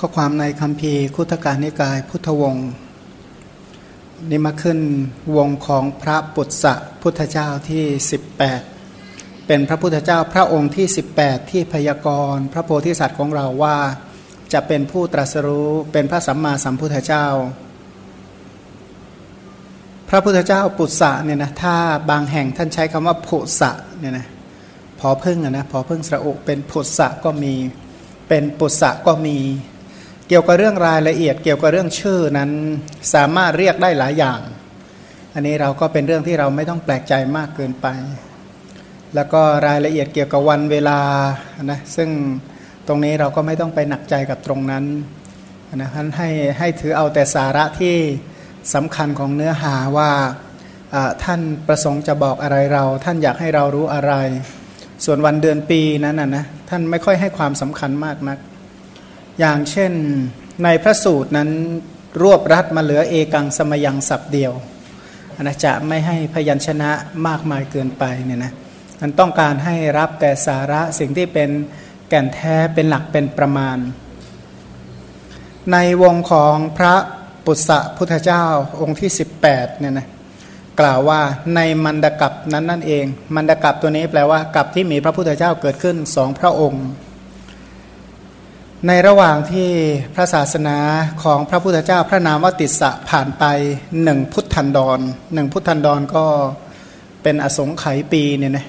ข้อความในคำพีคุตการนิกายพุทธวงศ์นี่มาขึ้นวงของพระปุตสะพุทธเจ้าที่ 18 เป็นพระพุทธเจ้าพระองค์ที่ 18 ที่พยากรณ์พระโพธิสัตว์ของเราว่า จะเป็นผู้ตรัสรู้เป็นพระสัมมาสัมพุทธเจ้า พระพุทธเจ้าปุตสะเนี่ยนะถ้าบางแห่งท่านใช้คำว่าพุสะเนี่ยนะพอพึ่งนะพอพึ่งสระอุเป็นพุสะก็มี เป็นปุสะก็มี เกี่ยวกับเรื่องรายละเอียด เกี่ยวกับเรื่องชื่อนั้นสามารถเรียกได้หลายอย่าง อันนี้เราก็เป็นเรื่องที่เราไม่ต้องแปลกใจมากเกินไป แล้วก็รายละเอียดเกี่ยวกับวันเวลานะซึ่งตรงนี้เราก็ไม่ต้องไปหนักใจกับตรงนั้นนะท่านให้ให้ถือเอาแต่สาระที่สำคัญของเนื้อหาว่าท่านประสงค์จะบอกอะไรเรา ท่านอยากให้เรารู้อะไร ส่วนวันเดือนปีนั้นนะนะท่านไม่ค่อยให้ความสำคัญมากนัก อย่างเช่นในพระสูตรนั้นรวบรัดมาเหลือเอกังสมยังสับเดียวนจะไม่ให้พยัญชนะมากมายเกินไปเนี่ยนะมันต้องการให้รับแต่สาระสิ่งที่เป็นแก่นแท้เป็นหลักเป็นประมาณ ในวงของพระปุษะพุทธเจ้าองค์ที่ 18เนี่ยนะกล่าวว่าในมันดกับนั้นนั่นเอง มันดกับตัวนี้แปลว่ากับที่มีพระพุทธเจ้าเกิดขึ้นสองพระองค์ ในระหว่างที่พระศาสนาของพระพุทธเจ้าพระนามวติสะผ่านไปหนึ่งพุทธันดรหนึ่งพุทธันดรก็เป็นอสงไขยปีเนี่ยนะ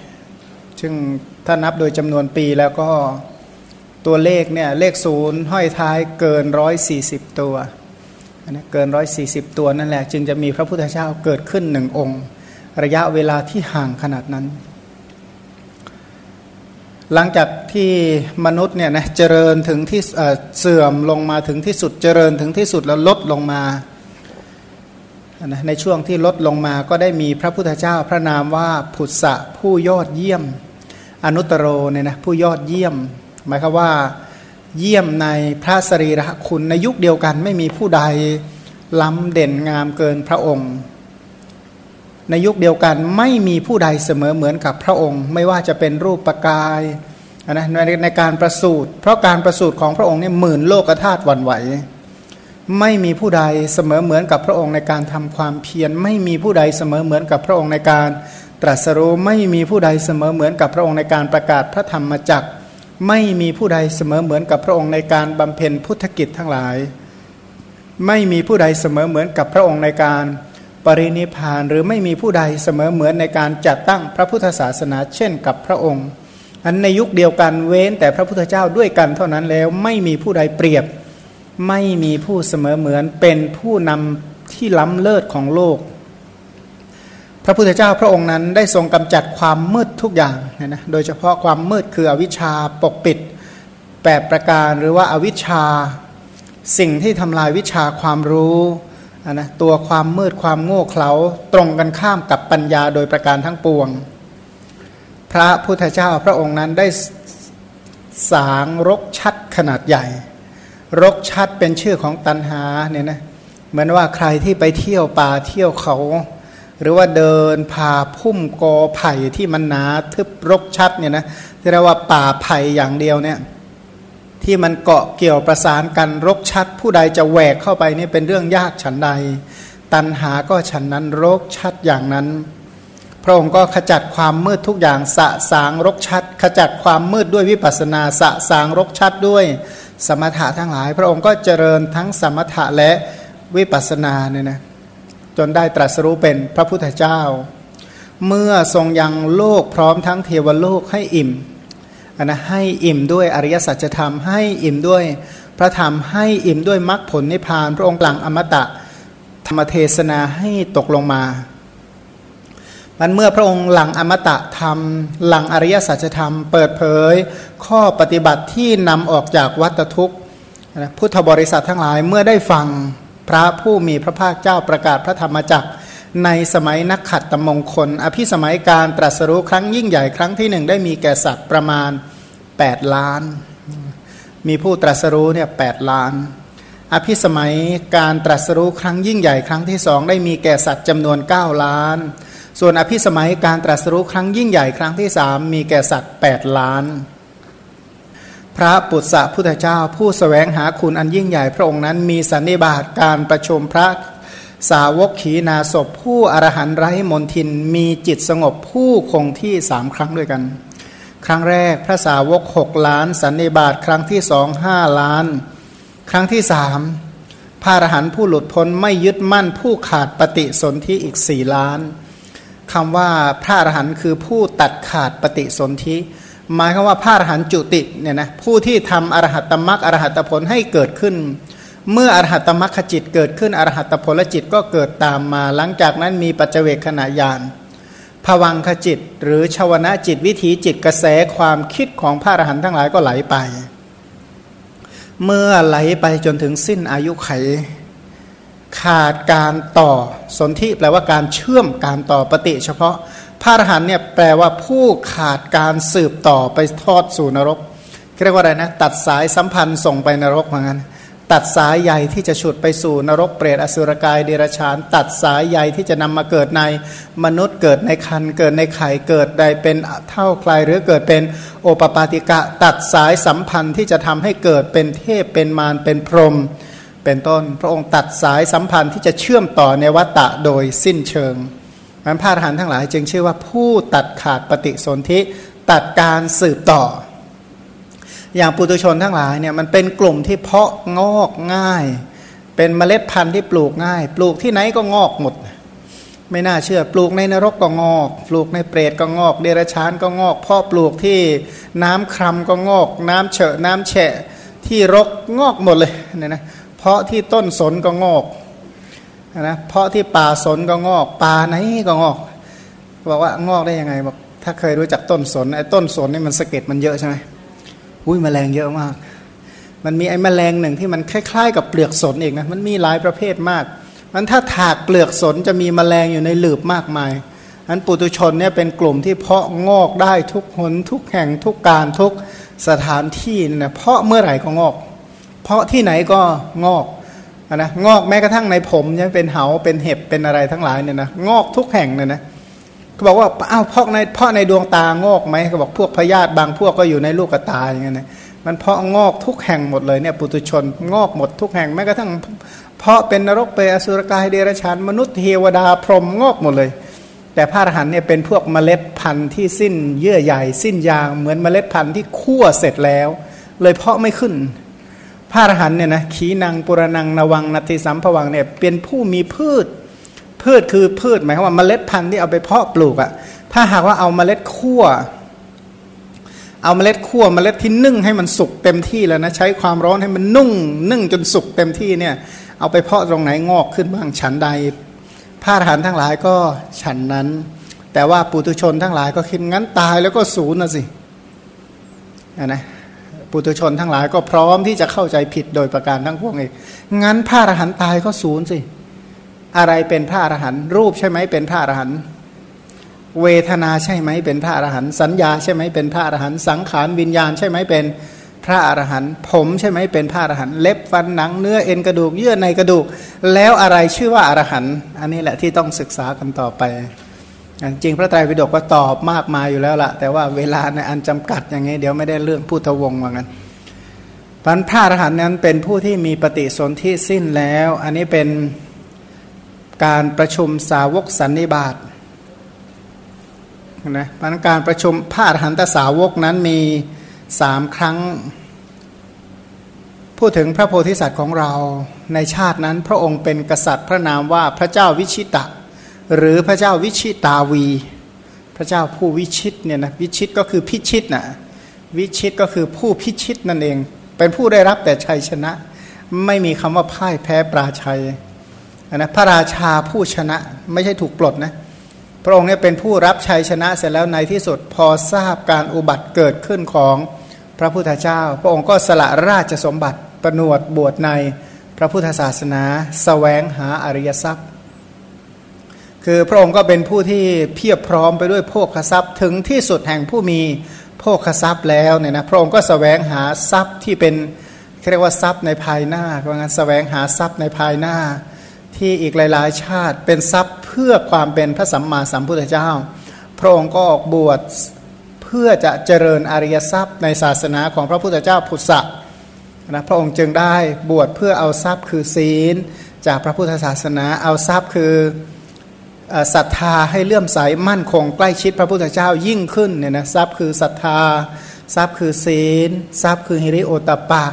ซึ่งถ้านับโดยจำนวนปีแล้วก็ตัวเลขเนี่ยเลขศูนย์ห้อยท้ายเกินร้อยสี่สิบตัวนะเกินร้อยสี่สิบตัวนั่นแหละ จึงจะมีพระพุทธเจ้าเกิดขึ้นหนึ่งองค์ ระยะเวลาที่ห่างขนาดนั้น หลังจากที่มนุษย์เนี่ยนะเจริญถึงที่เสื่อมลงมาถึงที่สุดเจริญถึงที่สุดแล้วลดลงมาในช่วงที่ลดลงมาก็ได้มีพระพุทธเจ้าพระนามว่าผุษะผู้ยอดเยี่ยม อนุตโรเนี่ยนะผู้ยอดเยี่ยม หมายความว่าเยี่ยมในพระสรีระคุณในยุคเดียวกันไม่มีผู้ใดล้ำเด่นงามเกินพระองค์ ในยุคเดียวกันไม่มีผู้ใดเสมอเหมือนกับพระองค์ ไม่ว่าจะเป็นรูปปกายนะในในการประสูติเพราะการประสูติของพระองค์เนี่ยหมื่นโลกธาตุวันไหว ไม่มีผู้ใดเสมอเหมือนกับพระองค์ในการทำความเพียรไม่มีผู้ใดเสมอเหมือนกับพระองค์ในการตรัสรู้ไม่มีผู้ใดเสมอเหมือนกับพระองค์ในการประกาศพระธรรมจักรไม่มีผู้ใดเสมอเหมือนกับพระองค์ในการบำเพ็ญพุทธกิจทั้งหลาย ไม่มีผู้ใดเสมอเหมือนกับพระองค์ในการ ปรินิพานหรือไม่มีผู้ใดเสมอเหมือนในการจัดตั้งพระพุทธศาสนาเช่นกับพระองค์ อันในยุคเดียวกันเว้นแต่พระพุทธเจ้าด้วยกันเท่านั้นแล้วไม่มีผู้ใดเปรียบ ไม่มีผู้เสมอเหมือนเป็นผู้นำที่ล้ำเลิศของโลก พระพุทธเจ้าพระองค์นั้นได้ทรงกำจัดความมืดทุกอย่างนะโดยเฉพาะความมืดคืออวิชชาปกปิดแปดประการหรือว่าอาวิชชา สิ่งที่ทำลายวิชาความรู้ นะตัวความมืดความโง่เขลาตรงกันข้ามกับปัญญาโดยประการทั้งปวง พระพุทธเจ้าพระองค์นั้นได้สางรกชัดขนาดใหญ่ รกชัดเป็นชื่อของตันหาเนี่ยนะเหมือนว่าใครที่ไปเที่ยวป่าเที่ยวเขา หรือว่าเดินผ่าพุ่มกอไผ่ที่มันหนาทึบรกชัดเนี่ยนะที่เรียกว่าป่าไผ่อย่างเดียวเนี่ย ที่มันเกาะเกี่ยวประสานกันรกชัด ผู้ใดจะแหวกเข้าไปนี่เป็นเรื่องยากฉันใด ตันหาก็ฉันนั้นรกชัดอย่างนั้น พระองค์ก็ขจัดความมืดทุกอย่างสะสางรกชัด ขจัดความมืดด้วยวิปัสนาสะสางรกชัดด้วยสมถะทั้งหลาย พระองค์ก็เจริญทั้งสมถะและวิปัสนาเนี่ยนะจนได้ตรัสรู้เป็นพระพุทธเจ้า เมื่อทรงยังโลกพร้อมทั้งเทวโลกให้อิ่ม นะให้อิ่มด้วยอริยสัจธรรมให้อิ่มด้วยพระธรรมให้อิ่มด้วยมรรคผลนิพพาน พระองค์กลังอมตะธรรมเทศนาให้ตกลงมา มันเมื่อพระองค์หลังอมตะธรรม หลังอริยสัจธรรม เปิดเผย ข้อปฏิบัติที่นำออกจากวัฏทุกข์พุทธบริษัททั้งหลายเมื่อได้ฟังพระผู้มีพระภาคเจ้าประกาศพระธรรมจักร ในสมัยนักขัดตมงคล อภิสมัยการตรัสรู้ครั้งยิ่งใหญ่ครั้งที่หนึ่งได้มีแก่สัตว์ประมาณ 8 ล้าน มีผู้ตรัสรู้เนี่ยแล้าน อภิสมัยการตรัสรู้ครั้งยิ่งใหญ่ครั้งที่สองได้มีแก่สัตว์จำนวน 9 ล้าน ส่วนอภิสมัยการตรัสรู้ครั้งยิ่งใหญ่ครั้งที่สามมีแก่สัตว์ 8 ล้าน พระปุตสะพุทธเจ้าผู้สแสวงหาคุณอันยิ่งใหญ่พระองค์นั้นมีสันนิบาตการประชุมพระ สาวกขีนาศพผู้อรหันต์ไร้มนทินมีจิตสงบผู้คงที่สามครั้งด้วยกัน ครั้งแรกพระสาวกหกล้าน สันนิบาตครั้งที่สองห้าล้าน ครั้งที่สามพระอรหันต์ผู้หลุดพ้นไม่ยึดมั่นผู้ขาดปฏิสนธิอีกสี่ล้านคำว่าพระอรหันต์คือผู้ตัดขาดปฏิสนธิหมายคือว่าพระอรหันต์จุติเนี่ยนะผู้ที่ทำอรหัตตมรักอรหัตผลให้เกิดขึ้น เมื่ออรหัตมรัคจิตเกิดขึ้นอรหัตผลจิตก็เกิดตามมา หลังจากนั้นมีปัจเจกขณะยานภวังขจิต หรือชาวนะจิตวิถีจิตกระแสความคิดของพระอรหันต์ทั้งหลายก็ไหลไป เมื่อไหลไปจนถึงสิ้นอายุไข ขาดการต่อสนธิแปลว่าการเชื่อมการต่อปฏิเฉพาะพระอรหันต์เนี่ยแปลว่าผู้ขาดการสืบต่อไปทอดสู่นรกเรียกว่าอะไรนะ ตัดสายสัมพันธ์ส่งไปนรกเหมือนกัน ตัดสายใยที่จะฉุดไปสู่นรกเปรตอสุรกายเดรชาน ตัดสายใยที่จะนำมาเกิดในมนุษย์เกิดในคันเกิดในไข่เกิดใดเป็นเท่าใครหรือเกิดเป็นโอปปาติกะ ตัดสายสัมพันธ์ที่จะทำให้เกิดเป็นเทพเป็นมารเป็นพรหมเป็นต้น พระองค์ตัดสายสัมพันธ์ที่จะเชื่อมต่อในวัตตะโดยสิ้นเชิงมันพาทหารทั้งหลายจึงชื่อว่าผู้ตัดขาดปฏิสนธิตัดการสืบต่อ อย่างปุถุชนทั้งหลายเนี่ยมันเป็นกลุ่มที่เพาะงอกง่าย เป็นเมล็ดพันธุ์ที่ปลูกง่าย ปลูกที่ไหนก็งอกหมด ไม่น่าเชื่อปลูกในนรกก็งอก ปลูกในเปรตก็งอก เดรัจฉานก็งอกเพาะปลูกที่น้ำครำก็งอก น้ำเฉอะน้ำแฉะที่รกงอกหมดเลยเนี่ยนะเพราะที่ต้นสนก็งอกนะเพราะที่ป่าสนก็งอกป่าไหนก็งอกบอกว่างอกได้ยังไงบอกถ้าเคยรู้จักต้นสนไอ้ต้นสนนี่มันสะเก็ดมันเยอะใช่ไหม อุ้ยแมลงเยอะมาก มันมีไอ้แมลงหนึ่งที่มันคล้ายๆ กับเปลือกสนเองนะมันมีหลายประเภทมากมันถ้าถากเปลือกสนจะมีแมลงอยู่ในหลืบมากมายอันปุตุชนเนี่ยเป็นกลุ่มที่เพาะงอกได้ทุกหนทุกแห่งทุกการทุกสถานที่นะเพาะเมื่อไหร่ก็งอก เพาะที่ไหนก็งอกนะงอกแม้กระทั่งในผมเนี่ยเป็นเหาเป็นเห็บเป็นอะไรทั้งหลายเนี่ยนะงอกทุกแห่งเนี่ยนะ เขาบอกว่าอ้าวพอกในเพาะในดวงตางอกไหมเขาบอกพวกพยาธิบางพวกก็อยู่ในลูกตาอย่างเงี้ยนะมันเพาะงอกทุกแห่งหมดเลยเนี่ยปุตุชนงอกหมดทุกแห่งแม้กระทั่งเพาะเป็นนรกเปรอสุรกายเดรัจฉานมนุษย์เทวดาพรหมงอกหมดเลย แต่พระอรหันเนี่ยเป็นพวกเมล็ดพันธุ์ที่สิ้นเยื่อใหญ่สิ้นยางเหมือนเมล็ดพันธุ์ที่คั่วเสร็จแล้ว เลยเพาะไม่ขึ้น พระอรหันเนี่ยนะขีนังปุรนังนวังนัติสัมภวังเนี่ยเป็นผู้มีพืช พืชคือพืชหมายความว่าเมล็ดพันธุ์ที่เอาไปเพาะปลูกอะ่ะถ้าหากว่าเอาเมล็ดคั่ว เอาเมล็ดคั่วเมล็ดที่นึ่งให้มันสุกเต็มที่แล้วนะใช้ความร้อนให้มันนุ่ง นึ่งจนสุกเต็มที่เนี่ย เอาไปเพาะตรงไหนงอกขึ้นบ้างฉันใดพระอรหันต์ทั้งหลายก็ฉันนั้น แต่ว่าปุถุชนทั้งหลายก็คิดงั้นตายแล้วก็ศูนย์นะสินะปุถุชนทั้งหลายก็พร้อมที่จะเข้าใจผิดโดยประการทั้งพวกเองงั้นพระอรหันต์ตายก็ศูนย์สิ อะไรเป็นพระอรหันต์รูปใช่ไหมเป็นพระอรหันต์เวทนาใช่ไหมเป็นพระอรหันต์สัญญาใช่ไหมเป็นพระอรหันต์สังขารวิญญาณใช่ไหมเป็นพระอรหันต์ผมใช่ไหมเป็นพระอรหันต์เล็บฟันหนังเนื้อเอ็นกระดูกเยื่อในกระดูก แล้วอะไรชื่อว่าอรหันต์อันนี้แหละที่ต้องศึกษากันต่อไปจริงพระไตรปิฎกก็ตอบมากมายอยู่แล้วละแต่ว่าเวลาในอันจำกัดอย่างนี้เดี๋ยวไม่ได้เรื่องพุทธวงศ์ว่างั้นพันพระอรหันต์นั้นเป็นผู้ที่มีปฏิสนธิสิ้นแล้ว อันนี้เป็น การประชุมสาวกสันนิบาตนะพันการประชุมพระอรหันตสาวกนั้นมีสามครั้ง พูดถึงพระโพธิสัตว์ของเราในชาตินั้นพระองค์เป็นกษัตริย์พระนามว่าพระเจ้าวิชิตะ หรือพระเจ้าวิชิตาวี พระเจ้าผู้วิชิตเนี่ยนะวิชิตก็คือพิชิตนะวิชิตก็คือผู้พิชิตนั่นเอง เป็นผู้ได้รับแต่ชัยชนะ ไม่มีคำว่าพ่ายแพ้ปราชัย นะพระราชาผู้ชนะไม่ใช่ถูกปลดนะพระองค์เนี่ยเป็นผู้รับชัยชนะเสร็จแล้วในที่สุดพอทราบการอุบัติเกิดขึ้นของพระพุทธเจ้า พระองค์ก็สละราชสมบัติประนวดบวชในพระพุทธศาสนาสแสวงหาอริยทรัพย์ คือพระองค์ก็เป็นผู้ที่เพียบพร้อมไปด้วยโภคทรัพย์ ถึงที่สุดแห่งผู้มีโภคทรัพย์แล้วเนี่ยนะพระองค์ก็สแสวงหาทรัพย์ที่เป็นเรียกว่าทรัพย์ในภายหน้าว่างั้นสแสวงหาทรัพย์ในภายหน้า ที่อีกหลาย ๆ ชาติเป็นทรัพย์เพื่อความเป็นพระสัมมาสัมพุทธเจ้า พระองค์ก็ออกบวชเพื่อจะเจริญอริยทรัพย์ในศาสนาของพระพุทธเจ้าพุทธะนะพระองค์จึงได้บวชเพื่อเอาทรัพย์คือศีล จากพระพุทธศาสนาเอาทรัพย์คือศรัทธาให้เลื่อมใสมั่นคงใกล้ชิดพระพุทธเจ้ายิ่งขึ้นเนี่ยนะทรัพย์คือศรัทธา ทรัพย์คือศีล ทรัพย์คือฮิริโอตปะ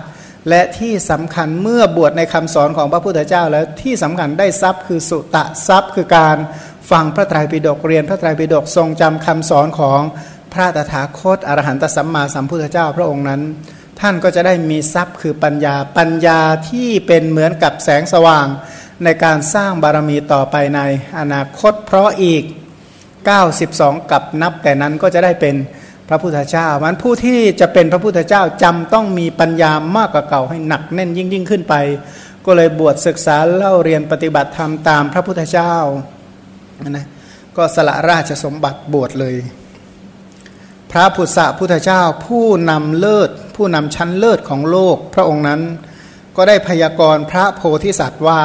และที่สำคัญเมื่อบวชในคำสอนของพระพุทธเจ้า แล้วที่สำคัญได้ทรัพย์คือสุตะทรัพย์ คือการฟังพระไตรปิฎกเรียนพระไตรปิฎกทรงจำคำสอนของพระตถาคตอรหันตสัมมาสัมพุทธเจ้าพระองค์นั้น ท่านก็จะได้มีทรัพย์คือปัญญาปัญญาที่เป็นเหมือนกับแสงสว่าง ในการสร้างบารมีต่อไปในอนาคตเพราะอีก 92 กับนับแต่นั้นก็จะได้เป็น พระพุทธเจ้ามันผู้ที่จะเป็นพระพุทธเจ้าจำต้องมีปัญญามากกว่าเก่าให้หนักแน่นยิ่งยิ่งขึ้นไป ก็เลยบวชศึกษาเล่าเรียนปฏิบัติธรรมตามพระพุทธเจ้านะก็สละราชสมบัติบวชเลย พระพุทธพุทธเจ้าผู้นำเลิศ ผู้นำชั้นเลิศของโลก พระองค์นั้นก็ได้พยากรณ์พระโพธิสัตว์ว่า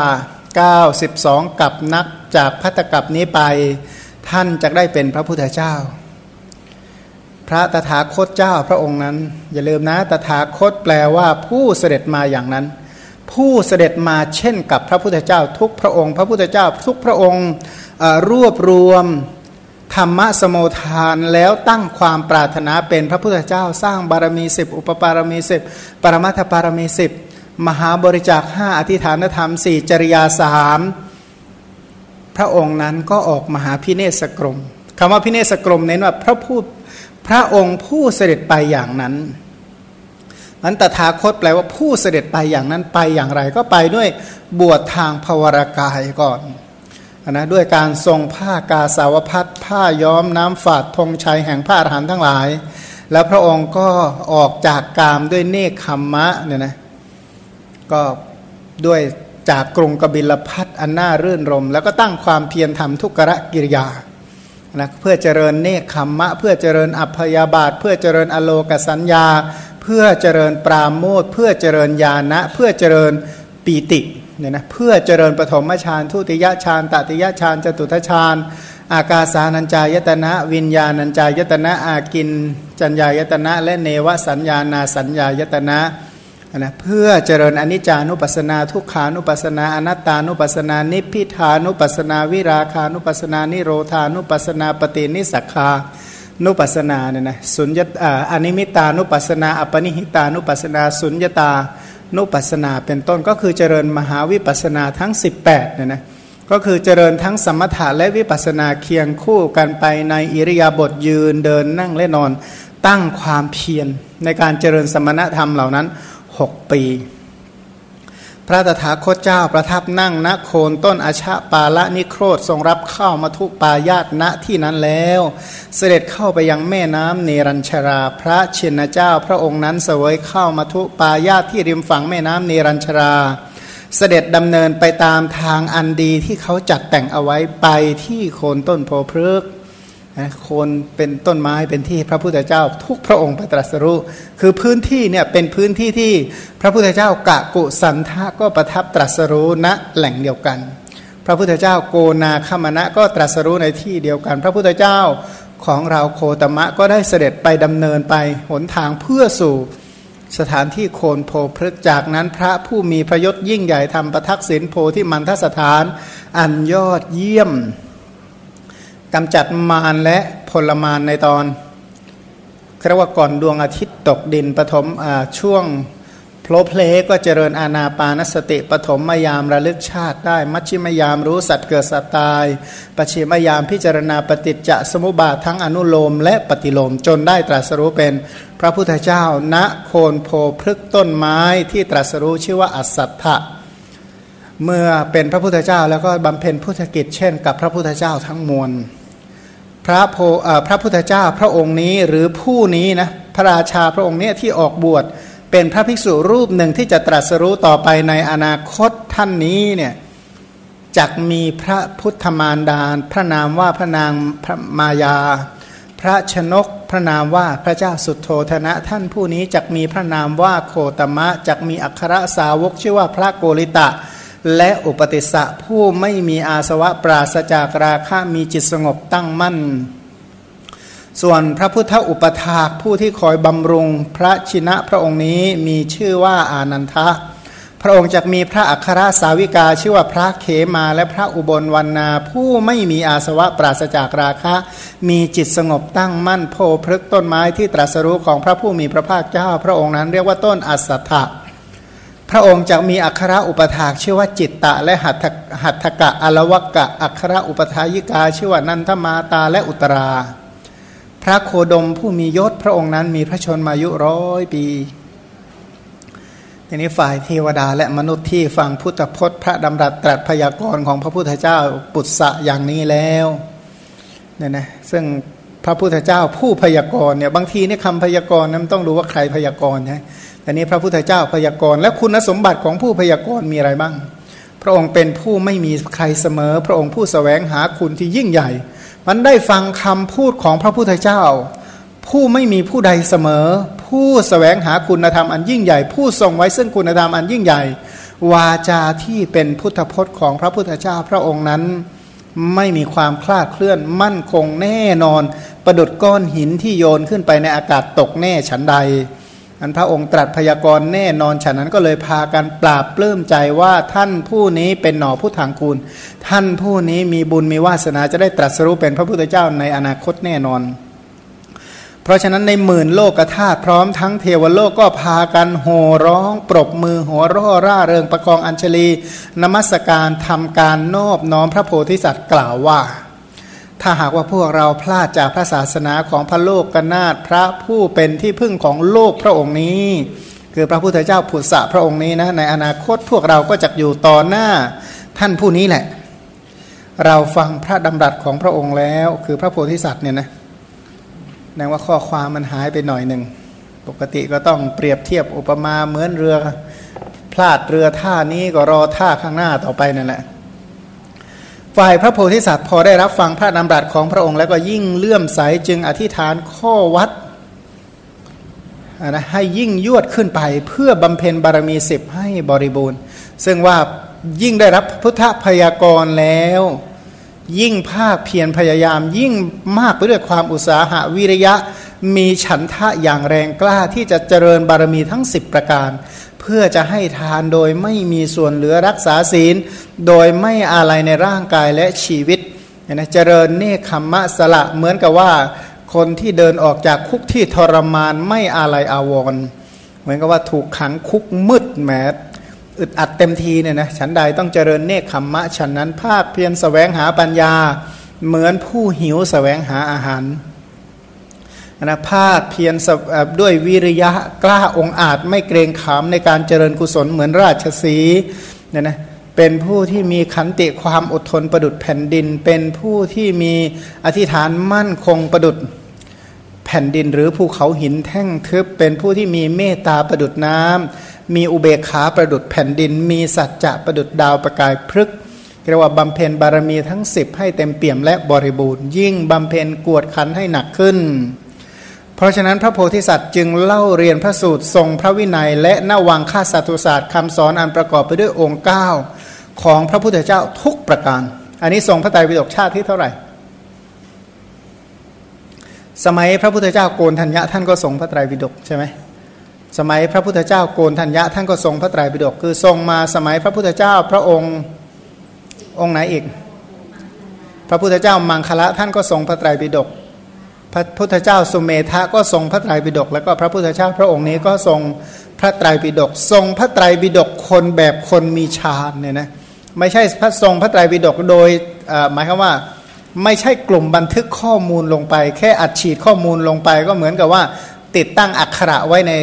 92 กับนักจากพัตกับนี้ไป ท่านจะได้เป็นพระพุทธเจ้า พระตถาคตเจ้าพระองค์นั้น อย่าลืมนะตถาคตแปลว่าผู้เสด็จมาอย่างนั้น ผู้เสด็จมาเช่นกับพระพุทธเจ้าทุกพระองค์ พระพุทธเจ้าทุกพระองค์รวบรวมธรรมะสมุทานแล้วตั้งความปรารถนาเป็นพระพุทธเจ้าสร้างบารมีสิบอุปปารมีสิบปรมัตถปารมีสิบมหาบริจาคห้าอธิฐานธรรมสี่จริยาสามพระองค์นั้นก็ออกมหาพิเนศกรมคำว่าพิเนศกรมเน้นว่าพระผู้ พระองค์ผู้เสด็จไปอย่างนั้นมันตถาคตแปลว่าผู้เสด็จไปอย่างนั้นไปอย่างไร ก็ไปด้วยบวชทางภวรากายก่อนนะด้วยการทรงผ้ากาสาวพัดผ้าย้อมน้ำฝาดธงชัยแห่งผ้าอรหันทั้งหลาย แล้วพระองค์ก็ออกจากกามด้วยเนคขมมะเนี่ยนะก็ด้วยจากกรุงกบิลพัทอันน่ารื่นรม แล้วก็ตั้งความเพียรทำทุกรกิริยา นะเพื่อเจริญเนคขมมะ เพื่อเจริญอัพยาบาท เพื่อเจริญอโลกสัญญา เพื่อเจริญปราโมทเพื่อเจริญญาณะ เพื่อเจริญปีติเนี่ยนะเพื่อเจริญปฐมฌานทุติยฌานตติยฌานจตุทฌานอากาสานัญจายตนะ วิญญาณัญจายตนะอากิน จัญญายตนะ และเนวสัญญานาสัญญายตนะ นะเพื่อเจริญอนิจจานุปัสนา ทุกขานุปัสนาอนัตตานุปัสนา นิพิทานุปัสนา วิราคานุปัสนา นิโรธานุปัสนาปฏินิสักคานุปัสนาเนี่ยนะสุญญาอนิมิตานุปัสนา อปนิหิตานุปัสนา สุญญตานุปัสนาเป็นต้นก็คือเจริญมหาวิปัสนาทั้ง 18เนี่ยนะก็คือเจริญทั้งสมถะและวิปัสนาเคียงคู่กันไปในอิริยาบถยืนเดินนั่งและนอนตั้งความเพียรในการเจริญสมณธรรมเหล่านั้น หกปี พระตถาคตเจ้าประทับนั่งณโคนต้นอาชะปาละนิโครธทรงรับเข้ามาทุปายาตณที่นั้นแล้ว เสด็จเข้าไปยังแม่น้ำเนรัญชรา พระเชนเจ้าพระองค์นั้นเสวยเข้ามาทุปายาตที่ริมฝั่งแม่น้ำเนรัญชราเสด็จดำเนินไปตามทางอันดีที่เขาจัดแต่งเอาไว้ไปที่โคนต้นโพพฤกษ์ โคนเป็นต้นไม้เป็นที่พระพุทธเจ้า ทุกพระองค์ไปตรัสรู้ คือพื้นที่เนี่ยเป็นพื้นที่ที่พระพุทธเจ้ากะกุสันทะก็ประทับตรัสรู้ณแหล่งเดียวกัน พระพุทธเจ้าโกนาคมณะก็ตรัสรู้ในที่เดียวกัน พระพุทธเจ้าของเราโคตมะก็ได้เสด็จไปดำเนินไปหนทางเพื่อสู่สถานที่โคนโพพฤกจากนั้นพระผู้มีพระยศยิ่งใหญ่ทำประทักษิณโพที่มันทสถาน อันยอดเยี่ยม กำจัดมารและพลมารในตอนเรียกว่าก่อนดวงอาทิตย์ตกดินปฐมช่วงโพลเพลก็เจริญอาณาปานสติปฐมมยามระลึกชาติได้ มัชชิมยามรู้สัตว์เกิดสัตว์ตายปชิมยามพิจารณาปฏิจจสมุปบาททั้งอนุโลมและปฏิโลมจนได้ตรัสรู้เป็นพระพุทธเจ้าณโคนโพพฤกต้นไม้ที่ตรัสรู้ชื่อว่าอัศทธะเมื่อเป็นพระพุทธเจ้าแล้วก็บำเพ็ญพุทธกิจเช่นกับพระพุทธเจ้าทั้งมวล ระโพพระพุทธเจ้าพระองค์นี้หรือผู้นี้นะพระราชาพระองค์นี้ที่ออกบวชเป็นพระภิกษุรูปหนึ่งที่จะตรัสรู้ต่อไปในอนาคตท่านนี้เนี่ยจักมีพระพุทธมารดาพระนามว่าพระนางพระมายา พระชนกพระนามว่าพระเจ้าสุโทธนะ ท่านผู้นี้จักมีพระนามว่าโคตมะจักมีอัครสาวกชื่อว่าพระโกริตะ และอุปติสสะผู้ไม่มีอาสวะปราศจากราคะมีจิตสงบตั้งมั่น ส่วนพระพุทธอุปถากผู้ที่คอยบำรุงพระชินะพระองค์นี้มีชื่อว่าอานันทะ พระองค์จะมีพระอัครสาวิกาชื่อว่าพระเขมาและพระอุบลวันนาผู้ไม่มีอาสวะปราศจากราคะ มีจิตสงบตั้งมั่นโพพฤกต้นไม้ที่ตรัสรู้ของพระผู้มีพระภาคเจ้า พระองค์นั้นเรียกว่าต้นอัสสัทธะ พระองค์จะมีอัครอุปถากชื่อว่าจิตตะ และหัตถหัตถกะอลวกะ อัครอุปทายิกาชื่อว่านันทมาตาและอุตรา พระโคดมผู้มียศพระองค์นั้นมีพระชนมายุร้อยปีทีนี้ฝ่ายเทวดาและมนุษย์ที่ฟังพุทธพจน์ พระดำรัสตรัสพยากรณ์ของพระพุทธเจ้าปุตสะอย่างนี้แล้วเนี่ยนะซึ่งพระพุทธเจ้าผู้พยากรณ์เนี่ยบางทีนี่คำพยากรณ์นั้นต้องรู้ว่าใครพยากรณ์ใช่ แต่นี้พระพุทธเจ้าพยากรณ์และคุณสมบัติของผู้พยากรณ์มีอะไรบ้าง พระองค์เป็นผู้ไม่มีใครเสมอ พระองค์ผู้สแสวงหาคุณที่ยิ่งใหญ่ มันได้ฟังคำพูดของพระพุทธเจ้า ผู้ไม่มีผู้ใดเสมอ ผู้สแสวงหาคุณธรรมอันยิ่งใหญ่ ผู้ทรงไว้ซึ่งคุณธรรมอันยิ่งใหญ่ วาจาที่เป็นพุทธพจน์ของพระพุทธเจ้าพระองค์นั้นไม่มีความคลาดเคลื่อนมั่นคงแน่นอน ประดุดก้อนหินที่โยนขึ้นไปในอากาศตกแน่ฉันใด อันพระองค์ตรัสพยากรณ์แน่นอนฉะนั้นก็เลยพากันปราบปลื้มใจว่าท่านผู้นี้เป็นหน่อผู้ทางคูณท่านผู้นี้มีบุญมีวาสนาจะได้ตรัสรู้เป็นพระพุทธเจ้าในอนาคตแน่นอน เพราะฉะนั้นในหมื่นโลกธาตุพร้อมทั้งเทวโลกก็พากันโห่ร้อง ปรบมือหัวร่อร่าเริงประคองอัญชลี นมัสการทำการนอบน้อมพระโพธิสัตว์กล่าวว่า ถ้าหากว่าพวกเราพลาดจากพระศาสนาของพระโลกกนาถพระผู้เป็นที่พึ่งของโลกพระองค์นี้ คือพระพุทธเจ้าผุดสะพระองค์นี้นะในอนาคตพวกเราก็จะอยู่ต่อหน้าท่านผู้นี้แหละ เราฟังพระดำรัสของพระองค์แล้ว คือพระโพธิสัตว์เนี่ยนะแสดงว่าข้อความมันหายไปหน่อยหนึ่งปกติก็ต้องเปรียบเทียบอุปมาเหมือนเรือ พลาดเรือท่านี้ก็รอท่าข้างหน้าต่อไปนั่นแหละ ฝ่ายพระโพธิสัตว์พอได้รับฟังพระดำรัสของพระองค์ แล้วก็ยิ่งเลื่อมใสจึงอธิษฐานข้อวัดนะให้ยิ่งยวดขึ้นไปเพื่อบำเพ็ญบารมีสิบให้บริบูรณ์ ซึ่งว่ายิ่งได้รับพุทธพยากรแล้ว ยิ่งภาคเพียรพยายาม ยิ่งมากไปด้วยความอุตสาหะวิริยะมีฉันทะอย่างแรงกล้าที่จะเจริญบารมีทั้ง 10 ประการ พื่อจะให้ทานโดยไม่มีส่วนเหลือรักษาศีล โดยไม่อะไรในร่างกายและชีวิตนะเจริญเนคขมมะสละเหมือนกับว่าคนที่เดินออกจากคุกที่ทรมานไม่อะไรอาวรเหมือนกับว่าถูกขังคุกมืดแมอึดอัดเต็มทีเนี่ยนะฉันใดต้องเจริญเนคขมมะฉันนั้นภาคเพียรสแสวงหาปัญญา เหมือนผู้หิวสแสวงหาอาหาร นะภาคเพียรด้วยวิริยะกล้าองอาจไม่เกรงขามในการเจริญกุศลเหมือนราชสีเนี่ยนะเป็นผู้ที่มีขันติความอดทนประดุดแผ่นดิน เป็นผู้ที่มีอธิษฐานมั่นคงประดุดแผ่นดิน หรือภูเขาหินแท่งทึบ เป็นผู้ที่มีเมตตาประดุดน้ำมีอุเบกขาประดุดแผ่นดิน มีสัจจะประดุดดาวประกายพฤกเรียกว่าบำเพ็ญบารมีทั้งสิบให้เต็มเปี่ยมและบริบูรณ์ ยิ่งบำเพ็ญกวดขันให้หนักขึ้น เพราะฉะนั้นพระโพธิสัตว์จึงเล่าเรียนพระสูตรทรงพระวินัย และนวังค่าสัตุศาสตร์คำสอนอันประกอบไปด้วยองค์ 9 ของพระพุทธเจ้าทุกประการ อันนี้ทรงพระไตรปิฎกชาติที่เท่าไหร่ สมัยพระพุทธเจ้าโกนธัญญะท่านก็ทรงพระไตรปิฎกใช่ไหมสมัยพระพุทธเจ้าโกนธัญญะท่านก็ทรงพระไตรปิฎกคือทรงมาสมัยพระพุทธเจ้าพระองค์องค์ไหนอีก พระพุทธเจ้ามังคละท่านก็ทรงพระไตรปิฎก พระพุทธเจ้าสุเมธะก็ทรงพระไตรปิฎกแล้วก็พระพุทธเจ้าพระองค์นี้ก็ทรงพระไตรปิฎกทรงพระไตรปิฎกคนแบบคนมีฌานเนี่ยนะไม่ใช่พระทรงพระไตรปิฎกโดยหมายความว่าไม่ใช่กลุ่มบันทึกข้อมูลลงไป แค่อัดฉีดข้อมูลลงไปก็เหมือนกับว่า ติดตั้งอักขระไว้ใน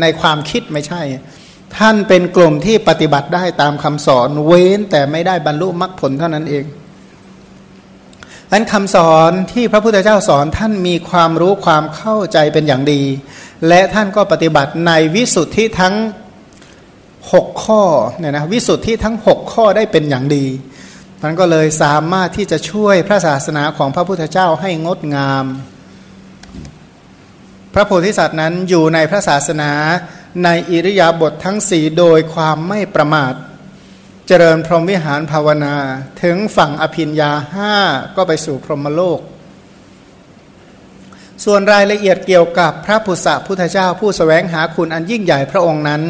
ในความคิดไม่ใช่ ท่านเป็นกลุ่มที่ปฏิบัติได้ตามคำสอนเว้นแต่ไม่ได้บรรลุมรรคผลเท่านั้นเอง นั้นคำสอนที่พระพุทธเจ้าสอนท่านมีความรู้ความเข้าใจเป็นอย่างดี และท่านก็ปฏิบัติในวิสุทธิทั้ง 6 ข้อเนี่ยนะวิสุทธิทั้ง 6 ข้อได้เป็นอย่างดีมันก็เลยสามารถที่จะช่วยพระศาสนาของพระพุทธเจ้าให้งดงาม พระโพธิสัตว์นั้นอยู่ในพระศาสนาในอิริยาบถททั้งสีโดยความไม่ประมาท เจริญพรหมวิหารภาวนา ถึงฝั่งอภินยาห้าก็ไปสู่พรหมโลก ส่วนรายละเอียดเกี่ยวกับพระพุทธพุทธเจ้าผู้สแสวงหาคุณอันยิ่งใหญ่พระองค์นั้น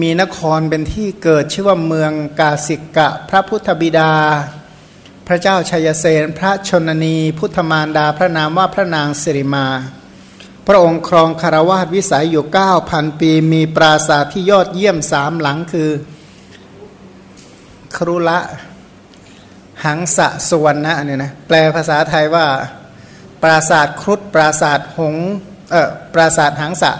มีนครเป็นที่เกิดชื่อว่าเมืองกาสิกะ พระพุทธบิดา พระเจ้าชัยเสนพระชนนี พุทธมารดาพระนามว่าพระนางสิริมาพระองค์ครองคารวาสวิสัยอยู่ 9,000 ปี มีปราสาทที่ยอดเยี่ยมสามหลังคือ ครุละหังสะสวรรณะเนี่ยนะแปลภาษาไทยว่า ปราศาสตร์ครุฑปราศาสตร์หงเออปราศาสตร์หางสะ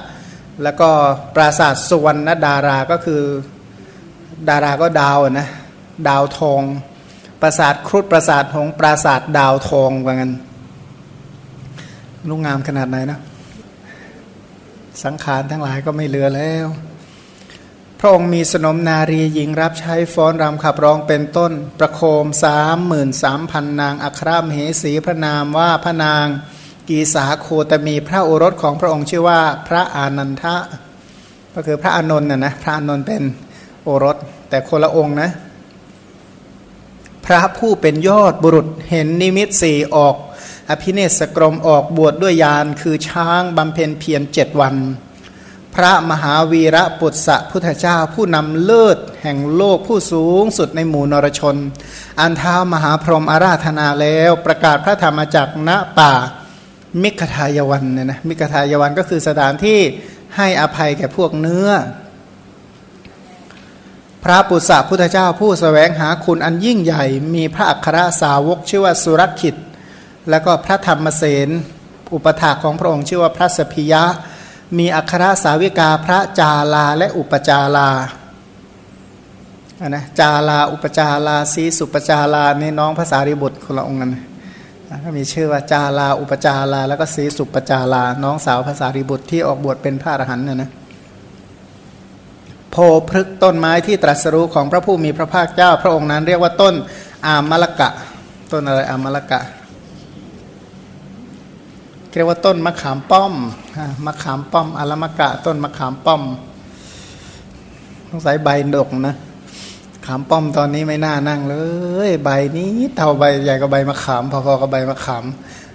แล้วก็ปราศาสตร์สุวรรณดาราก็คือดาราก็ดาวนะดาวทอง ปราศาสตร์ครุฑปราศาสตร์หงปราศาสตร์ดาวทองว่างั้นลูกงามขนาดไหนนะสังขารทั้งหลายก็ไม่เหลือแล้ว พระองค์มีสนมนารีหญิงรับใช้ฟ้อนรำขับร้องเป็นต้น ประโคมสามหมื่นสามพันนางอัครามเหสีพระนามว่าพระนางกีสาโคตมีพระโอรสของพระองค์ชื่อว่าพระอานันทะ ก็คือพระอานนท์นะนะพระอานนท์เป็นโอรส แต่คนละองค์นะพระผู้เป็นยอดบุรุษเห็นนิมิตสี่ออก อภิเนศกรมออกบวชดด้วยยานคือช้างบำเพ็ญเพียรเจ็ดวัน พระมหาวีระปุตสะพุทธเจ้า ผู้นำเลิศแห่งโลกผู้สูงสุดในหมู่นรชน อันท้ามหาพรหมอาราธนาแล้วประกาศพระธรรมจักณป่ามิกทายวันเนี่ยนะมิกทายวันก็คือสถานที่ให้อภัยแก่พวกเนื้อ พระปุษสะพุทธเจ้าผู้สแสวงหาคุณอันยิ่งใหญ่ มีพระอัครสาวกชื่อว่าสุรคิตแล้วก็พระธรรมเสนอุปถาของพระองค์ชื่อว่าพระสพิยะ มีอัครสาวิกาพระจาลาและอุปจาลานะจาลาอุปจาลาสีสุปจาลาในน้องภาษาริบุตรคนละองค์กันก็มีชื่อว่าจาลาอุปจาลา แล้วก็สีสุปจาลา น้องสาวภาษาริบุตรที่ออกบวชเป็นพระอรหันต์นะนะโพพฤกต้นไม้ที่ตรัสรู้ของพระผู้มีพระภาคเจ้า พระองค์นั้นเรียกว่าต้นอามลกะ ต้นอะไรอามลกะ เรียกว่าต้นมะขามป้อมมะขามป้อมอารมกะ ต้นมะขามป้อมต้องใส่ใบดกนะขามป้อมตอนนี้ไม่น่านั่งเลย ใบนี้เท่าใบใหญ่กับใบมะขามพอๆกับใบมะขาม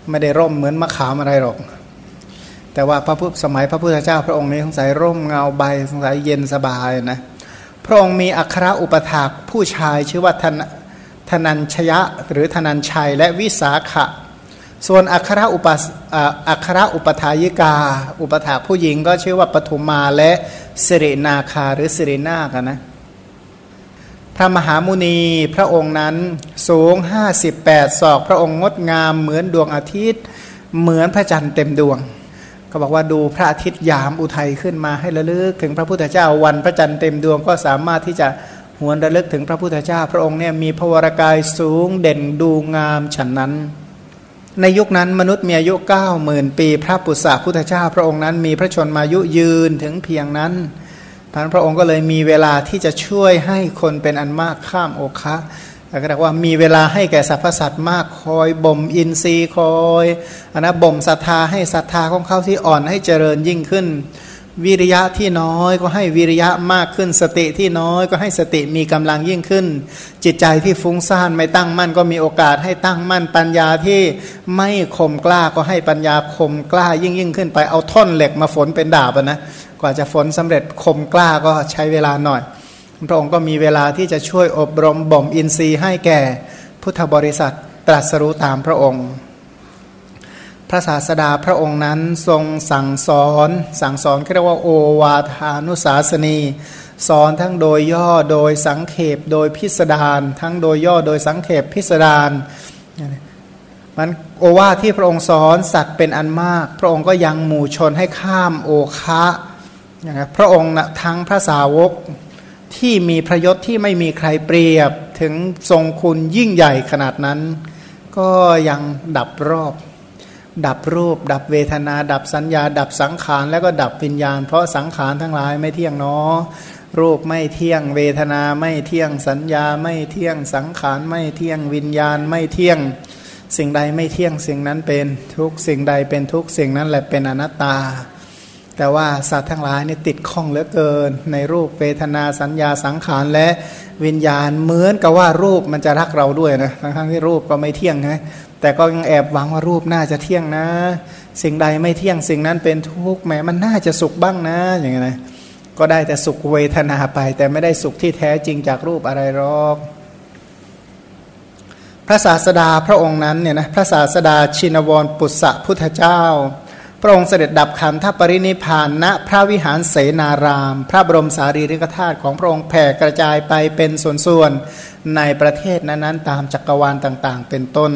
ไม่ได้ร่มเหมือนมะขามอะไรหรอก แต่ว่าพระพุทธสมัยพระพุทธเจ้าพระองค์นี้สงสัยร่มเงาใบสงสัยเย็นสบายนะพระองค์มีอัครอุปถากผู้ชายชื่อว่าธนธนัญชยะ หรือธนัญชัยและวิสาขะ ส่วนอัครอุปอัครอุปถายิกา อุปถาผู้หญิงก็ชื่อว่าปฐุมาและสิรินาคาหรือสิรินาคนะพระมหามุนีพระองค์นั้นสูง 58 ศอก พระองค์งดงามเหมือนดวงอาทิตย์ เหมือนพระจันทร์เต็มดวงก็บอกว่าดูพระอาทิตย์ยามอุทัยขึ้นมาให้ระลึกถึงพระพุทธเจ้าวันพระจันทร์เต็มดวงก็สามารถที่จะหวนระลึกถึงพระพุทธเจ้า พระองค์เนี่ยมีพระวรากายสูงเด่นดูงามฉันนั้น ในยุคนั้นมนุษย์มีอายุ9 0,000ปี พระปุษาพุทธเจ้า พระองค์นั้นมีพระชนมายุยืนถึงเพียงนั้นพันพระองค์ก็เลยมีเวลาที่จะช่วยให้คนเป็นอันมากข้ามโอคะแต่ก็เรียกว่ามีเวลาให้แก่สรรพสัตว์มากคอยบ่มอินทรีย์คอยอนนะบ่มศรัทธาให้ศรัทธาของเขาที่อ่อนให้เจริญยิ่งขึ้น วิริยะที่น้อยก็ให้วิริยะมากขึ้นสติที่น้อยก็ให้สติมีกำลังยิ่งขึ้น จิตใจที่ฟุ้งซ่านไม่ตั้งมั่นก็มีโอกาสให้ตั้งมั่นปัญญาที่ไม่คมกล้าก็ให้ปัญญาคมกล้ายิ่งยิ่งขึ้นไปเอาท่อนเหล็กมาฝนเป็นดาบนะกว่าจะฝนสำเร็จคมกล้าก็ใช้เวลาหน่อย พระองค์ก็มีเวลาที่จะช่วยอบรมบ่มอินทรีย์ให้แก่พุทธบริษัทตรัสรู้ตามพระองค์ พระศาสดาพระองค์นั้นทรงสั่งสอน สั่งสอนเรียกว่าโอวาทานุสาสนี สอนทั้งโดยย่อโดยสังเขปโดยพิสดารทั้งโดยย่อโดยสังเขปพิสดารมันโอวาที่พระองค์สอนสัตว์เป็นอันมาก พระองค์ก็ยังหมู่ชนให้ข้ามโอคะนะครับพระองค์นะทั้งพระสาวกที่มีพระยศที่ไม่มีใครเปรียบถึงทรงคุณยิ่งใหญ่ขนาดนั้น ก็ยังดับรอบ ดับรูป ดับเวทนา ดับสัญญา ดับสังขาร แล้วก็ดับวิญญาณ เพราะสังขารทั้งหลายไม่เที่ยงเนาะรูปไม่เที่ยงเวทนาไม่เที่ยงสัญญาไม่เที่ยงสังขารไม่เที่ยงวิญญาณไม่เที่ยง สิ่งใดไม่เที่ยงสิ่งนั้นเป็นทุกสิ่งใดเป็นทุกสิ่งนั้นแหละเป็นอนัตตา แต่ว่าสัตว์ทั้งหลายนี่ติดข้องเหลือเกิน ในรูปเวทนาสัญญาสังขารและวิญญาณเหมือนกับว่ารูปมันจะรักเราด้วยนะทั้งที่รูปก็ไม่เที่ยงนะ แต่ก็ยังแอบหวังว่ารูปน่าจะเที่ยงนะ สิ่งใดไม่เที่ยงสิ่งนั้นเป็นทุกข์แม้มันน่าจะสุขบ้างนะอย่างเงี้ยนะก็ได้แต่สุขเวทนาไป แต่ไม่ได้สุขที่แท้จริงจากรูปอะไรหรอกพระศาสดาพระองค์นั้นเนี่ยนะพระศาสดาชินวรปุษะพุทธเจ้า พระองค์เสด็จดับขันธปรินิพานณพระวิหารเสนาราม พระบรมสารีริกธาตุของพระองค์แผ่กระจายไปเป็นส่วนๆในประเทศนั้นๆตามจักรวาลต่างๆ เป็นต้น